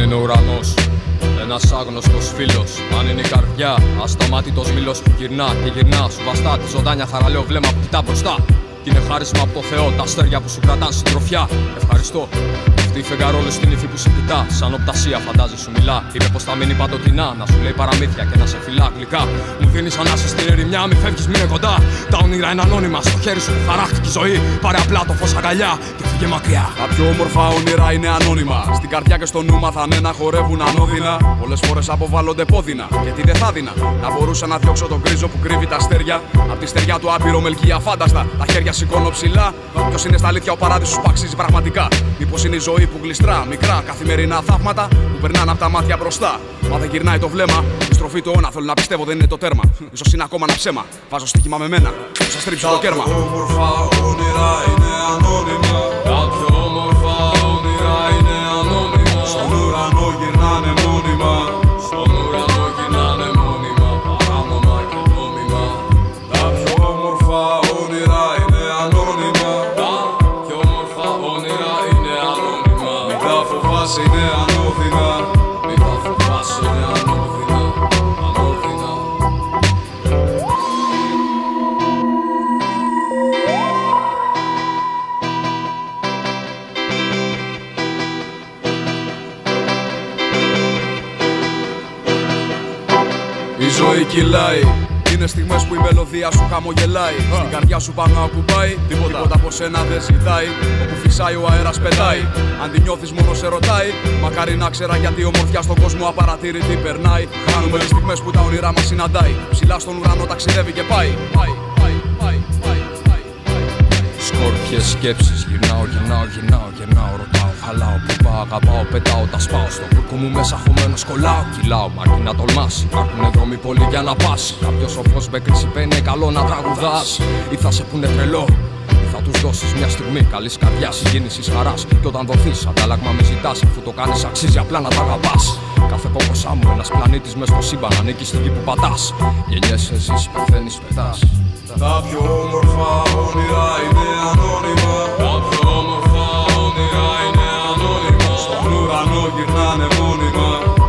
ουρανός. Ένας άγνωστος φίλος, αν είναι η καρδιά, ασταμάτητος μήλος που γυρνά και γυρνά. Σου βαστά τη ζωντάνια θαραλέο βλέμμα που κοιτά μπροστά. Κι είναι χάρισμα από το Θεό, τα αστέρια που σου κρατάν συντροφιά. Ευχαριστώ. Αυτή η φεγγαρόλο στην ύφη που σε κοιτά, σαν οπτασία φαντάζει σου μιλά. Είπε πως θα μείνει παντοτινά, να σου λέει παραμύθια και να σε φυλά γλυκά. Μου δίνεις ανάσα στην ερημιά, μη φεύγεις, μείνε κοντά. Τα όνειρα είναι ανώνυμα, στο χέρι σου χαράχτηκε η ζωή. Πάρε απλά το φως αγκαλιά και φύγε μακριά. Τα πιο όμορφα όνειρα είναι ανώνυμα. Στην καρδιά και στο νου μάθανε να χορεύουν ανώδυνα. Πολλές φορές αποβάλλονται πόδινα. Και τι δεν θα δίνα. Να μπορούσα να διώξω τον κρίζο που κρύβει τα αστέρια. Απ' τη στεριά του άπειρο μελκία φάνταστα. Τα χέρια σηκώνω ψηλά. Ποιος είναι στα αλήθεια ο παράδεισος που αξίζει πραγματικά. Μήπως είναι η ζωή που γλιστρά. Μικρά καθημερινά θαύματα που περνάνε από τα μάτια μπροστά. Μα δεν γυρνάει το βλέμμα. Η στροφή του αιώνα θέλω να πιστεύω δεν είναι το τέρμα. σω είναι ακόμα ένα ψέμα. Βάζω στοίχημα με μένα. Θα σα στρίψω το κέρμα. Όμορφα όνειρα φοβάσαι είναι ανώδυνα. Μην τα φοβάσαι, είναι ανώδυνα, ανώδυνα. Η ζωή κυλάει. Είναι στιγμές που η μελωδία σου χαμογελάει. Στην καρδιά σου πάνω ακουμπάει. Τίποτα, Τίποτα από σένα δεν ζητάει. Όπου φυσάει ο αέρας πετάει. Αν τη νιώθεις, μόνο σε ρωτάει. Μακάρι να ξέρα γιατί η ομορφιά στον κόσμο απαρατήρητη περνάει. Χάνουμε τις στιγμές που τα όνειρά μας συναντάει. Ψηλά στον ουρανό ταξιδεύει και πάει. Πάει, πάει, πάει, πάει, πάει, πάει. Σκόρπιες σκέψεις Γυρνάω, γυρνάω, γυρνάω, γυρνάω Ρωτάω, χαλάω, που πάω, αγαπάω, πετάω Τα σπάω. Στο βούρκο μου μέσα χωμένος κολλάω Κυλάω, μα αρκεί να τολμάς Υπάρχουν δρόμοι πολλοί για να πας Κάποιος σοφός με κρίση παίρνει καλό να τραγουδάς Ή θα σε πούνε τρελό ή θα τους δώσεις μια στιγμή καλής καρδιάς συγκίνησης χαράς. Και όταν δοθείς αντάλλαγμα με ζητάς Αφού το κάνεις αξίζει απλά να τα αγαπάς. Κάθε κόκκοσά μου ένας πλανήτης μες στο σύμπαν Ανήκει στη γη που πατάς. Γεννιέσαι, ζεις, πεθαίνεις, πετάς. Τα πιο όμορφα όνειρα είναι ανώνυμα. Τα πιο όμορφα όνειρα είναι ανώνυμα. Στον ουρανό γυρνάνε μόνιμα.